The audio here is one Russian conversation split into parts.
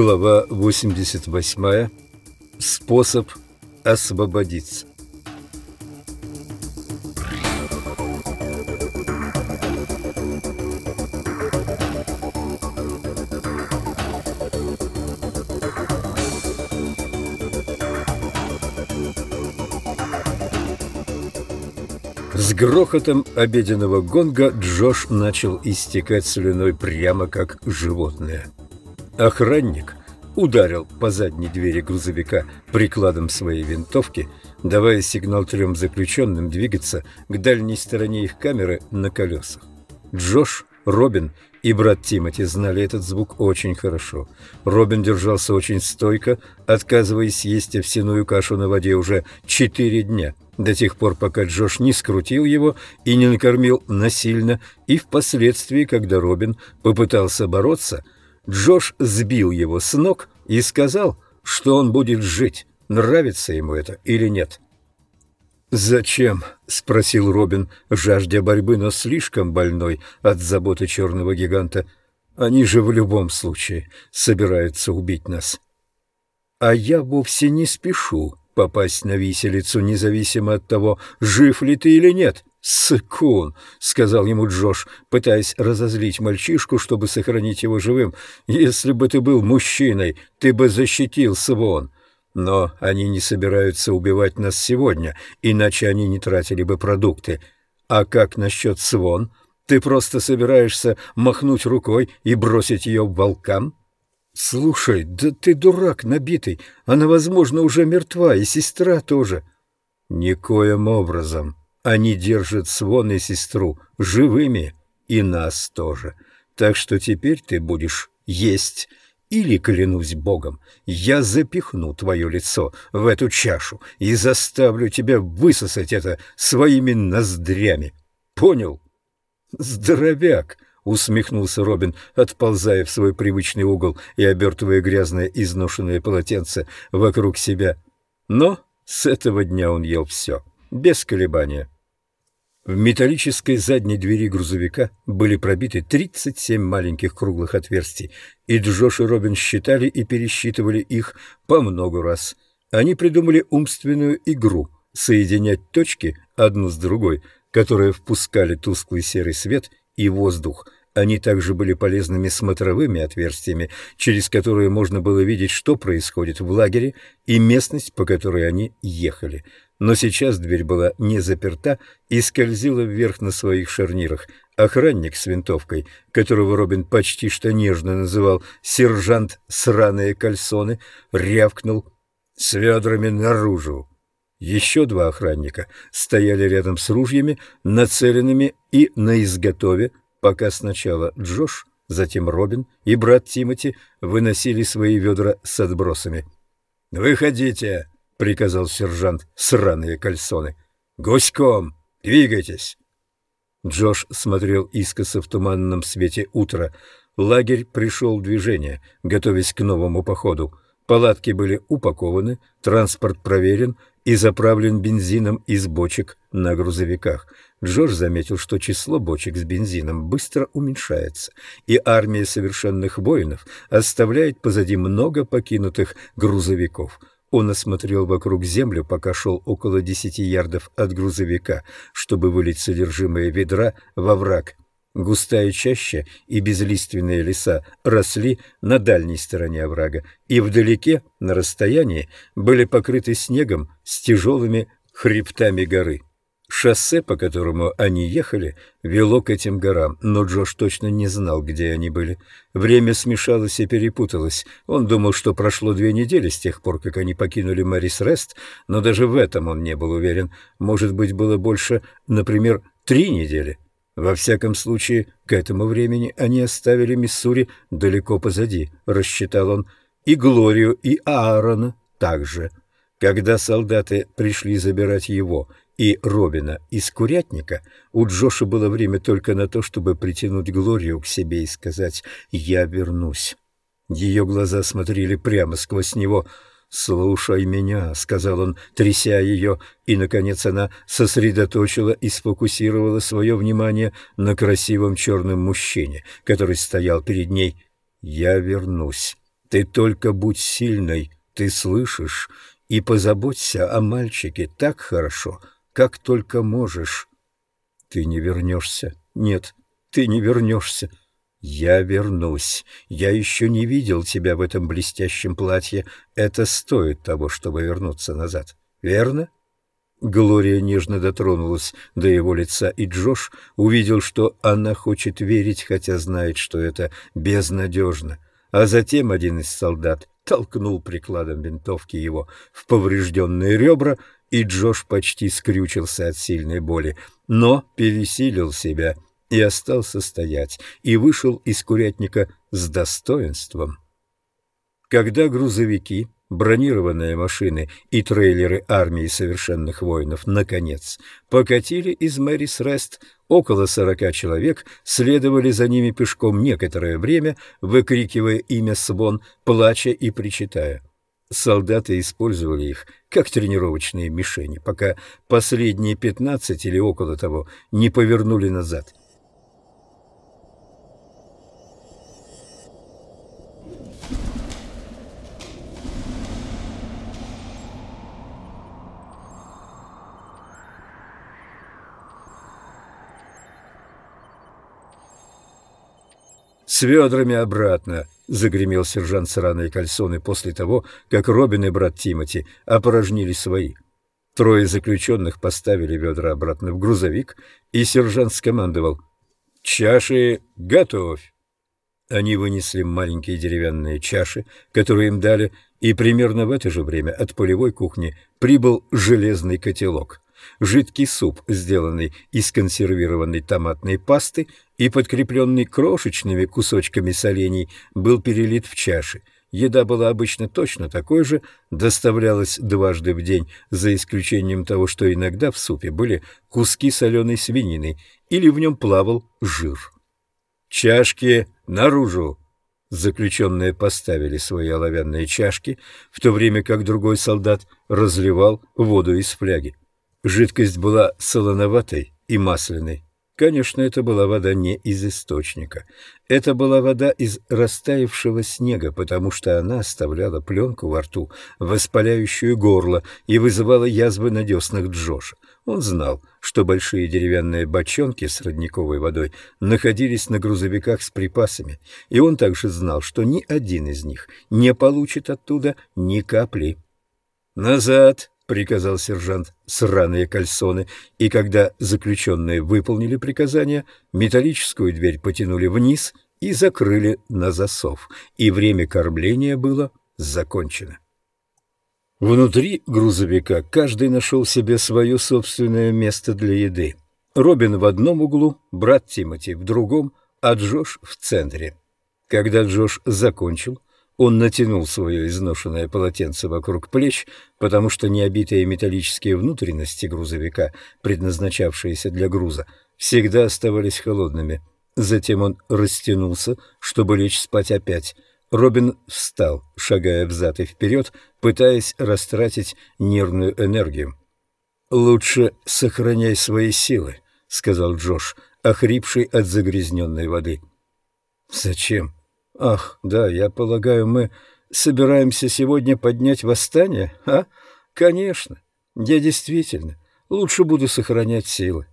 Глава 88. Способ освободиться. С грохотом обеденного гонга Джош начал истекать слюной прямо как животное. Охранник ударил по задней двери грузовика прикладом своей винтовки, давая сигнал трем заключенным двигаться к дальней стороне их камеры на колесах. Джош, Робин и брат Тимоти знали этот звук очень хорошо. Робин держался очень стойко, отказываясь есть овсяную кашу на воде уже четыре дня, до тех пор, пока Джош не скрутил его и не накормил насильно, и впоследствии, когда Робин попытался бороться – Джош сбил его с ног и сказал, что он будет жить, нравится ему это или нет. «Зачем?» — спросил Робин, жаждя борьбы, но слишком больной от заботы черного гиганта. «Они же в любом случае собираются убить нас». «А я вовсе не спешу попасть на виселицу, независимо от того, жив ли ты или нет», «Сыкун», — сказал ему Джош, пытаясь разозлить мальчишку, чтобы сохранить его живым, — «если бы ты был мужчиной, ты бы защитил Свон». Но они не собираются убивать нас сегодня, иначе они не тратили бы продукты. А как насчет Свон? Ты просто собираешься махнуть рукой и бросить ее волкам? Слушай, да ты дурак набитый. Она, возможно, уже мертва, и сестра тоже. Никоим образом. Они держат Свон и сестру живыми, и нас тоже. Так что теперь ты будешь есть. Или, клянусь Богом, я запихну твое лицо в эту чашу и заставлю тебя высосать это своими ноздрями. Понял? Здоровяк! — усмехнулся Робин, отползая в свой привычный угол и обертывая грязное изношенное полотенце вокруг себя. Но с этого дня он ел все, без колебания. В металлической задней двери грузовика были пробиты 37 маленьких круглых отверстий, и Джош и Робин считали и пересчитывали их по много раз. Они придумали умственную игру — соединять точки одну с другой, которые впускали тусклый серый свет и воздух — они также были полезными смотровыми отверстиями, через которые можно было видеть, что происходит в лагере и местность, по которой они ехали. Но сейчас дверь была не заперта и скользила вверх на своих шарнирах. Охранник с винтовкой, которого Робин почти что нежно называл «сержант сраные кальсоны», рявкнул «с ведрами наружу». Еще два охранника стояли рядом с ружьями, нацеленными и на изготове, пока сначала Джош, затем Робин и брат Тимоти выносили свои ведра с отбросами. «Выходите!» — приказал сержант сраные кальсоны. «Гуськом! Двигайтесь!» Джош смотрел искоса в туманном свете утра. Лагерь пришел в движение, готовясь к новому походу. Палатки были упакованы, транспорт проверен и заправлен бензином из бочек на грузовиках. Джордж заметил, что число бочек с бензином быстро уменьшается, и армия совершенных воинов оставляет позади много покинутых грузовиков. Он осмотрел вокруг землю, пока шел около десяти ярдов от грузовика, чтобы вылить содержимое ведра во враг. Густая чаща и безлиственные леса росли на дальней стороне оврага, и вдалеке, на расстоянии, были покрыты снегом с тяжелыми хребтами горы. Шоссе, по которому они ехали, вело к этим горам, но Джош точно не знал, где они были. Время смешалось и перепуталось. Он думал, что прошло две недели с тех пор, как они покинули Мэрис Рест, но даже в этом он не был уверен. Может быть, было больше, например, три недели. Во всяком случае, к этому времени они оставили Миссури далеко позади, рассчитал он, и Глорию, и Аарона также. Когда солдаты пришли забирать его и Робина из курятника, у Джоша было время только на то, чтобы притянуть Глорию к себе и сказать «Я вернусь». Ее глаза смотрели прямо сквозь него — «Слушай меня», — сказал он, тряся ее, и, наконец, она сосредоточила и сфокусировала свое внимание на красивом черном мужчине, который стоял перед ней. «Я вернусь», — Ты только будь сильной, ты слышишь, и позаботься о мальчике так хорошо, как только можешь. Ты не вернешься. Нет, ты не вернешься. Я вернусь. Я еще не видел тебя в этом блестящем платье. Это стоит того, чтобы вернуться назад. Верно? Глория нежно дотронулась до его лица, и Джош увидел, что она хочет верить, хотя знает, что это безнадежно. А затем один из солдат толкнул прикладом винтовки его в поврежденные ребра, и Джош почти скрючился от сильной боли, но пересилил себя и остался стоять, и вышел из курятника с достоинством. Когда грузовики бронированные машины и трейлеры армии совершенных воинов, наконец, покатили из Мэрис Рест. Около сорока человек следовали за ними пешком некоторое время, выкрикивая имя Свон, плача и причитая. Солдаты использовали их как тренировочные мишени, пока последние пятнадцать или около того не повернули назад. «С ведрами обратно!» — загремел сержант Сраные Кальсоны после того, как Робин и брат Тимати опорожнили свои. Трое заключенных поставили ведра обратно в грузовик, и сержант скомандовал «Чаши готовь!» Они вынесли маленькие деревянные чаши, которые им дали, и примерно в это же время от полевой кухни прибыл железный котелок — Жидкий суп, сделанный из консервированной томатной пасты и подкрепленный крошечными кусочками солений, был перелит в чаши. Еда была обычно точно такой же, доставлялась дважды в день, за исключением того, что иногда в супе были куски соленой свинины или в нем плавал жир. «Чашки наружу!» Заключенные поставили свои оловянные чашки, в то время как другой солдат разливал воду из фляги. Жидкость была солоноватой и масляной. Конечно, это была вода не из источника. Это была вода из растаявшего снега, потому что она оставляла пленку во рту, воспаляющую горло, и вызывала язвы на деснах Джоша. Он знал, что большие деревянные бочонки с родниковой водой находились на грузовиках с припасами, и он также знал, что ни один из них не получит оттуда ни капли. «Назад!» Приказал сержант, сраные кальсоны, и когда заключенные выполнили приказание, металлическую дверь потянули вниз и закрыли на засов, и время кормления было закончено. Внутри грузовика каждый нашел себе свое собственное место для еды. Робин в одном углу, брат Тимоти в другом, а Джош в центре. Когда Джош закончил, он натянул свое изношенное полотенце вокруг плеч, потому что необитые металлические внутренности грузовика, предназначавшиеся для груза, всегда оставались холодными. Затем он растянулся, чтобы лечь спать опять. Робин встал, шагая взад и вперед, пытаясь растратить нервную энергию. «Лучше сохраняй свои силы», — сказал Джош, охрипший от загрязненной воды. «Зачем?» Ах, да, я полагаю, мы собираемся сегодня поднять восстание, а? Конечно. Я действительно лучше буду сохранять силы.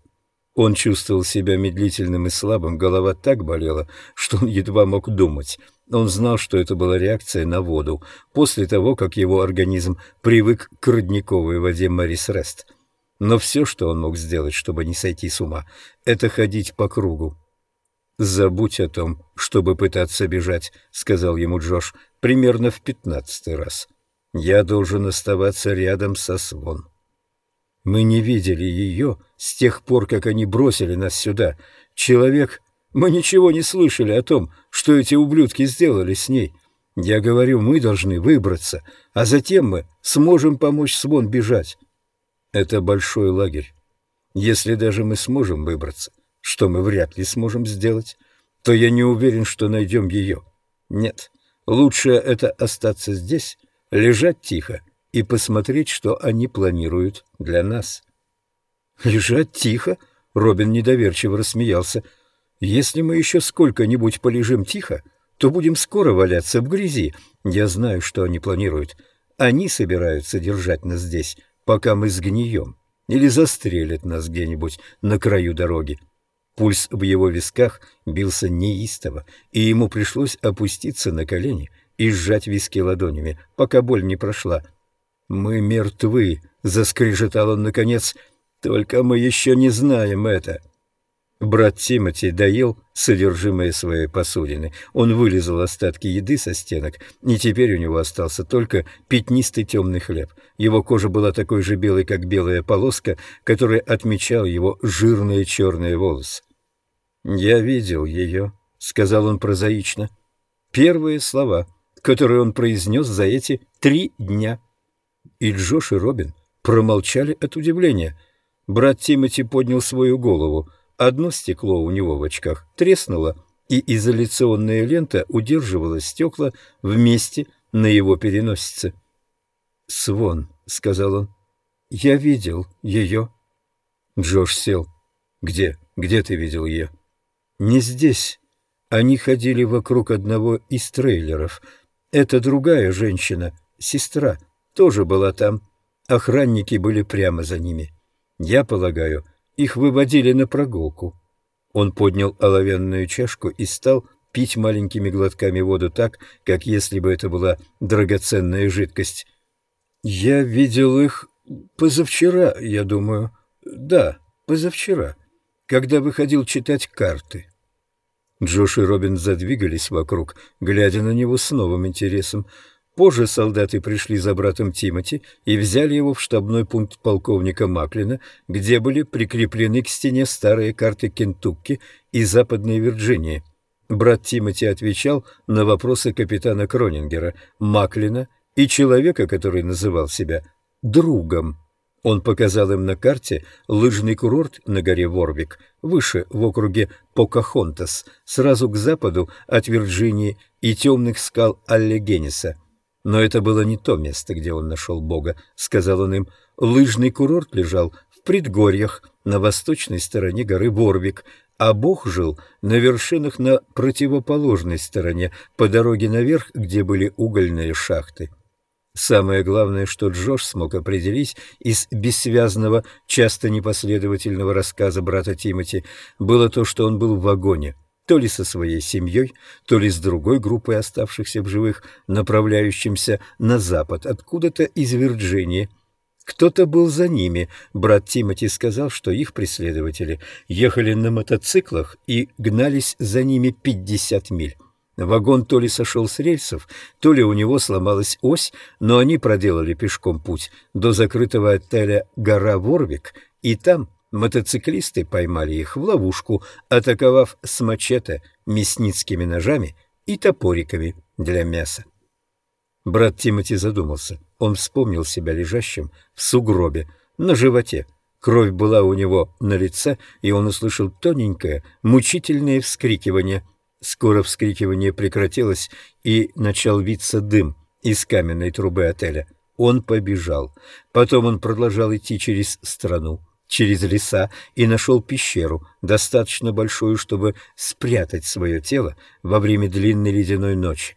Он чувствовал себя медлительным и слабым, голова так болела, что он едва мог думать. Он знал, что это была реакция на воду, после того, как его организм привык к родниковой воде Мэрис Рест. Но все, что он мог сделать, чтобы не сойти с ума, это ходить по кругу, «Забудь о том, чтобы пытаться бежать», — сказал ему Джош примерно в пятнадцатый раз. «Я должен оставаться рядом со Свон». «Мы не видели ее с тех пор, как они бросили нас сюда. Человек... Мы ничего не слышали о том, что эти ублюдки сделали с ней. Я говорю, мы должны выбраться, а затем мы сможем помочь Свон бежать. Это большой лагерь. Если даже мы сможем выбраться, что мы вряд ли сможем сделать, то я не уверен, что найдем ее. Нет, лучше это остаться здесь, лежать тихо и посмотреть, что они планируют для нас. Лежать тихо? Робин недоверчиво рассмеялся. Если мы еще сколько-нибудь полежим тихо, то будем скоро валяться в грязи. Я знаю, что они планируют. Они собираются держать нас здесь, пока мы сгнием, или застрелят нас где-нибудь на краю дороги. Пульс в его висках бился неистово, и ему пришлось опуститься на колени и сжать виски ладонями, пока боль не прошла. «Мы мертвы», — заскрежетал он наконец, — «только мы еще не знаем это». Брат Тимоти доел содержимое своей посудины. Он вылезал остатки еды со стенок, и теперь у него остался только пятнистый темный хлеб. Его кожа была такой же белой, как белая полоска, которая отмечала его жирные черные волосы. «Я видел ее», — сказал он прозаично. Первые слова, которые он произнес за эти три дня. И Джош и Робин промолчали от удивления. Брат Тимоти поднял свою голову — Одно стекло у него в очках треснуло, и изоляционная лента удерживала стекла вместе на его переносице. «Свон», — сказал он, — «я видел ее». Джош сел. «Где? Где ты видел ее?» «Не здесь. Они ходили вокруг одного из трейлеров. Это другая женщина, сестра, тоже была там. Охранники были прямо за ними. Я полагаю, их выводили на прогулку. Он поднял оловянную чашку и стал пить маленькими глотками воду так, как если бы это была драгоценная жидкость. «Я видел их позавчера, я думаю. Да, позавчера, когда выходил читать карты». Джош и Робин задвигались вокруг, глядя на него с новым интересом. Позже солдаты пришли за братом Тимоти и взяли его в штабной пункт полковника Маклина, где были прикреплены к стене старые карты Кентукки и Западной Вирджинии. Брат Тимоти отвечал на вопросы капитана Кронингера, Маклина и человека, который называл себя другом. Он показал им на карте лыжный курорт на горе Ворвик, выше в округе Покахонтас, сразу к западу от Вирджинии и темных скал Аллегениса – но это было не то место, где он нашел Бога, — сказал он им. Лыжный курорт лежал в предгорьях на восточной стороне горы Ворвик, а Бог жил на вершинах на противоположной стороне, по дороге наверх, где были угольные шахты. Самое главное, что Джош смог определить из бессвязного, часто непоследовательного рассказа брата Тимоти, было то, что он был в вагоне — то ли со своей семьей, то ли с другой группой оставшихся в живых, направляющимся на запад, откуда-то из Вирджинии. Кто-то был за ними. Брат Тимоти сказал, что их преследователи ехали на мотоциклах и гнались за ними 50 миль. Вагон то ли сошел с рельсов, то ли у него сломалась ось, но они проделали пешком путь до закрытого отеля «Гора Ворвик», и там Мотоциклисты поймали их в ловушку, атаковав с мачете, мясницкими ножами и топориками для мяса. Брат Тимоти задумался. Он вспомнил себя лежащим в сугробе, на животе. Кровь была у него на лице, и он услышал тоненькое, мучительное вскрикивание. Скоро вскрикивание прекратилось, и начал виться дым из каменной трубы отеля. Он побежал. Потом он продолжал идти через страну через леса и нашел пещеру, достаточно большую, чтобы спрятать свое тело во время длинной ледяной ночи.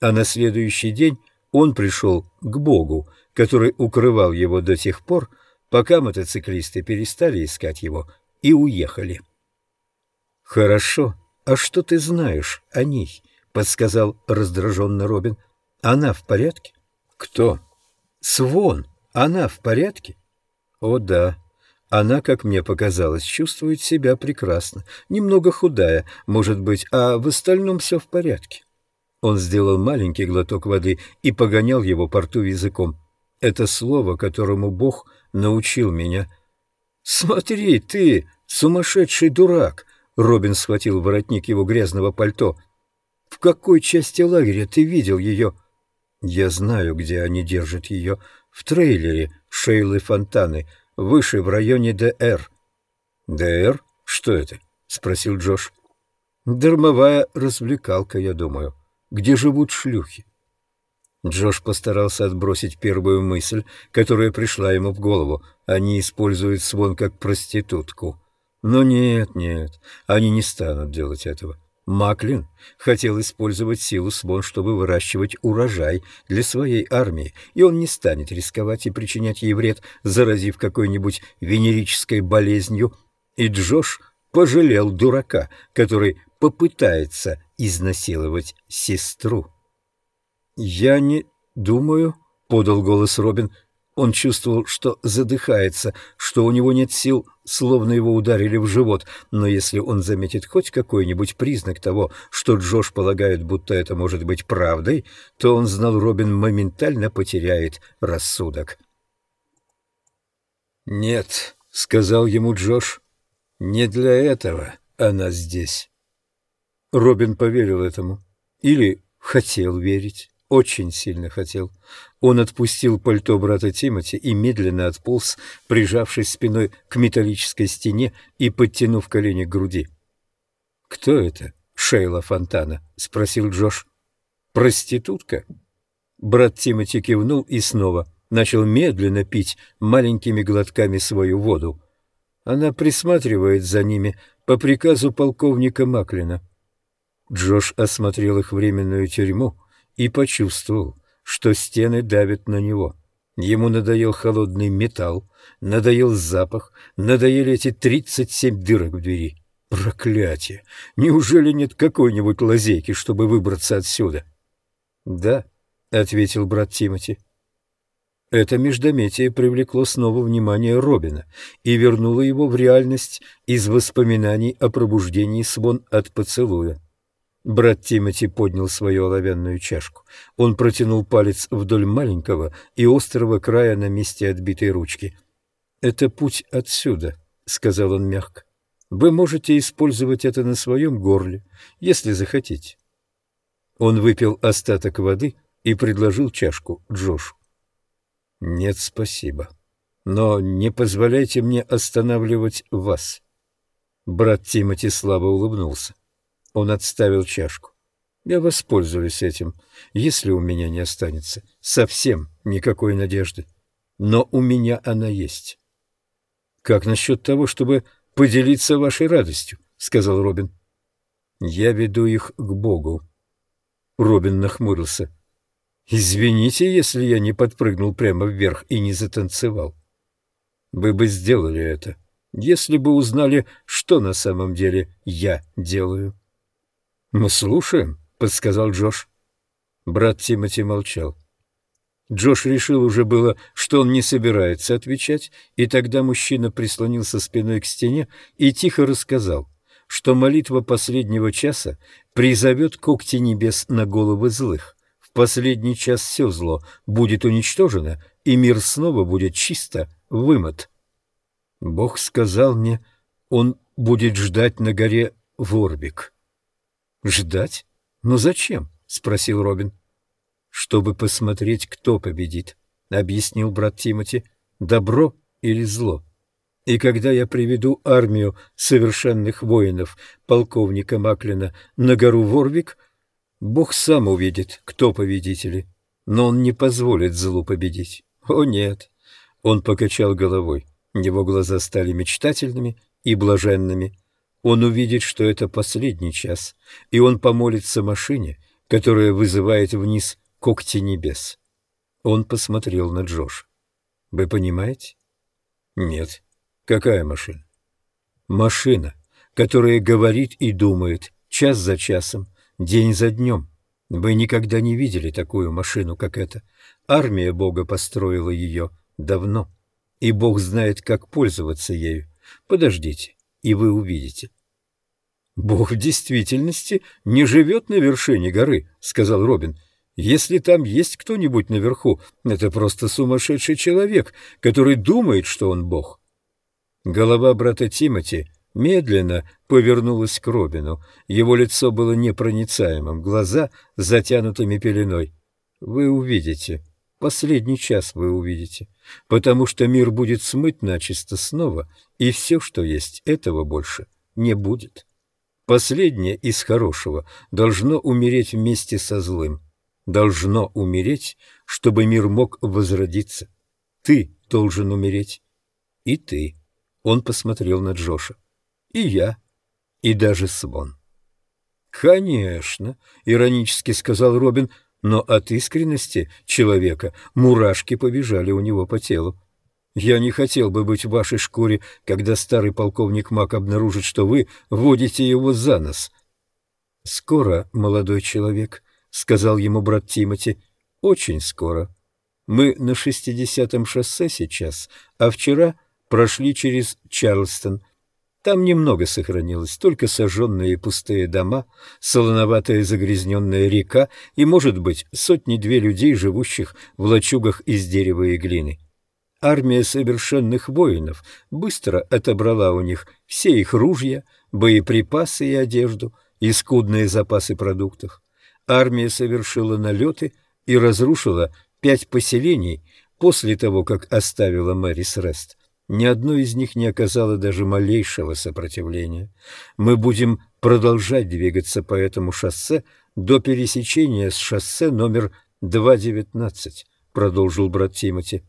А на следующий день он пришел к Богу, который укрывал его до тех пор, пока мотоциклисты перестали искать его и уехали. «Хорошо, а что ты знаешь о ней?» — подсказал раздраженно Робин. «Она в порядке?» «Кто?» «Свон. Она в порядке?» «О да, она, как мне показалось, чувствует себя прекрасно, немного худая, может быть, а в остальном все в порядке. Он сделал маленький глоток воды и погонял его по рту языком. Это слово, которому Бог научил меня. «Смотри, ты, сумасшедший дурак!» Робин схватил воротник его грязного пальто. «В какой части лагеря ты видел ее?» «Я знаю, где они держат ее. В трейлере Шейлы Фонтаны выше, в районе ДР. «ДР? Что это?» — спросил Джош. «Дармовая развлекалка, я думаю. Где живут шлюхи?» Джош постарался отбросить первую мысль, которая пришла ему в голову. Они используют Свон как проститутку. Но нет, нет, они не станут делать этого. Маклин хотел использовать силу Свон, чтобы выращивать урожай для своей армии, и он не станет рисковать и причинять ей вред, заразив какой-нибудь венерической болезнью. И Джош пожалел дурака, который попытается изнасиловать сестру. «Я не думаю», — подал голос Робин, он чувствовал, что задыхается, что у него нет сил, словно его ударили в живот, но если он заметит хоть какой-нибудь признак того, что Джош полагает, будто это может быть правдой, то он знал, Робин моментально потеряет рассудок. «Нет», — сказал ему Джош, — «не для этого она здесь». Робин поверил этому. Или хотел верить очень сильно хотел. Он отпустил пальто брата Тимоти и медленно отполз, прижавшись спиной к металлической стене и подтянув колени к груди. «Кто это, Шейла Фонтана?» — спросил Джош. «Проститутка?» Брат Тимоти кивнул и снова начал медленно пить маленькими глотками свою воду. Она присматривает за ними по приказу полковника Маклина. Джош осмотрел их временную тюрьму — и почувствовал, что стены давят на него. Ему надоел холодный металл, надоел запах, надоели эти тридцать семь дырок в двери. Проклятие! Неужели нет какой-нибудь лазейки, чтобы выбраться отсюда? — Да, — ответил брат Тимоти. Это междометие привлекло снова внимание Робина и вернуло его в реальность из воспоминаний о пробуждении Свон от поцелуя. Брат Тимоти поднял свою оловянную чашку. Он протянул палец вдоль маленького и острого края на месте отбитой ручки. «Это путь отсюда», — сказал он мягко. «Вы можете использовать это на своем горле, если захотите». Он выпил остаток воды и предложил чашку Джошу. «Нет, спасибо. Но не позволяйте мне останавливать вас». Брат Тимоти слабо улыбнулся. Он отставил чашку. Я воспользуюсь этим, если у меня не останется совсем никакой надежды. Но у меня она есть. Как насчет того, чтобы поделиться вашей радостью? сказал Робин. Я веду их к Богу. Робин нахмурился. Извините, если я не подпрыгнул прямо вверх и не затанцевал. Вы бы сделали это, если бы узнали, что на самом деле я делаю. «Мы слушаем», — подсказал Джош. Брат Тимоти молчал. Джош решил уже было, что он не собирается отвечать, и тогда мужчина прислонился спиной к стене и тихо рассказал, что молитва последнего часа призовет когти небес на головы злых. В последний час все зло будет уничтожено, и мир снова будет чисто вымыт. Бог сказал мне, он будет ждать на горе Ворбик. «Ждать? Но зачем?» — спросил Робин. «Чтобы посмотреть, кто победит», — объяснил брат Тимоти. «Добро или зло? И когда я приведу армию совершенных воинов полковника Маклина на гору Ворвик, Бог сам увидит, кто победители, но он не позволит злу победить. О, нет!» Он покачал головой. Его глаза стали мечтательными и блаженными. Он увидит, что это последний час, и он помолится машине, которая вызывает вниз когти небес. Он посмотрел на Джош. «Вы понимаете?» «Нет. Какая машина?» «Машина, которая говорит и думает час за часом, день за днем. Вы никогда не видели такую машину, как эта. Армия Бога построила ее давно, и Бог знает, как пользоваться ею. Подождите, и вы увидите. «Бог в действительности не живет на вершине горы», — сказал Робин. «Если там есть кто-нибудь наверху, это просто сумасшедший человек, который думает, что он Бог». Голова брата Тимати медленно повернулась к Робину. Его лицо было непроницаемым, глаза затянутыми пеленой. «Вы увидите. Последний час вы увидите. Потому что мир будет смыть начисто снова, и все, что есть, этого больше не будет». Последнее из хорошего должно умереть вместе со злым. Должно умереть, чтобы мир мог возродиться. Ты должен умереть. И ты. Он посмотрел на Джоша. И я. И даже Свон. «Конечно», — иронически сказал Робин, но от искренности человека мурашки побежали у него по телу. «Я не хотел бы быть в вашей шкуре, когда старый полковник Мак обнаружит, что вы водите его за нос». «Скоро, молодой человек», — сказал ему брат Тимоти, — «очень скоро. Мы на шестидесятом шоссе сейчас, а вчера прошли через Чарльстон». Там немного сохранилось, только сожженные пустые дома, солоноватая загрязненная река и, может быть, сотни-две людей, живущих в лачугах из дерева и глины. Армия совершенных воинов быстро отобрала у них все их ружья, боеприпасы и одежду, и скудные запасы продуктов. Армия совершила налеты и разрушила пять поселений после того, как оставила Мэрис Рест. Ни одно из них не оказало даже малейшего сопротивления. Мы будем продолжать двигаться по этому шоссе до пересечения с шоссе номер 219, продолжил брат Тимоти.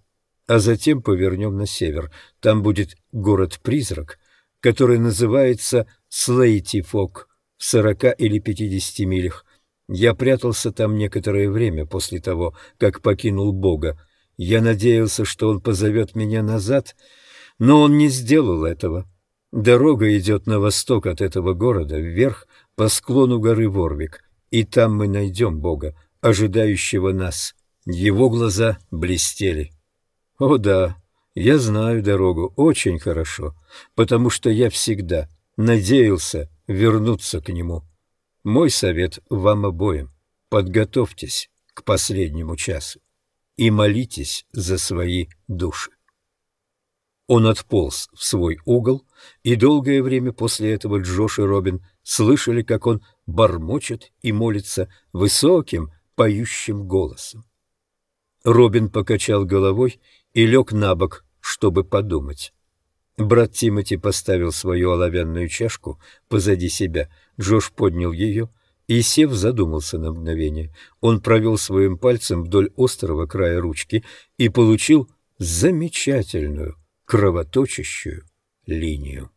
А затем повернем на север. Там будет город-призрак, который называется Слейти-Фок в сорока или пятидесяти милях. Я прятался там некоторое время после того, как покинул Бога. Я надеялся, что он позовет меня назад — но он не сделал этого. Дорога идет на восток от этого города, вверх по склону горы Ворвик, и там мы найдем Бога, ожидающего нас. Его глаза блестели. О да, я знаю дорогу очень хорошо, потому что я всегда надеялся вернуться к нему. Мой совет вам обоим — подготовьтесь к последнему часу и молитесь за свои души. Он отполз в свой угол, и долгое время после этого Джош и Робин слышали, как он бормочет и молится высоким, поющим голосом. Робин покачал головой и лег на бок, чтобы подумать. Брат Тимоти поставил свою оловянную чашку позади себя. Джош поднял ее и, сев, задумался на мгновение. Он провел своим пальцем вдоль острого края ручки и получил замечательную кровоточащую линию.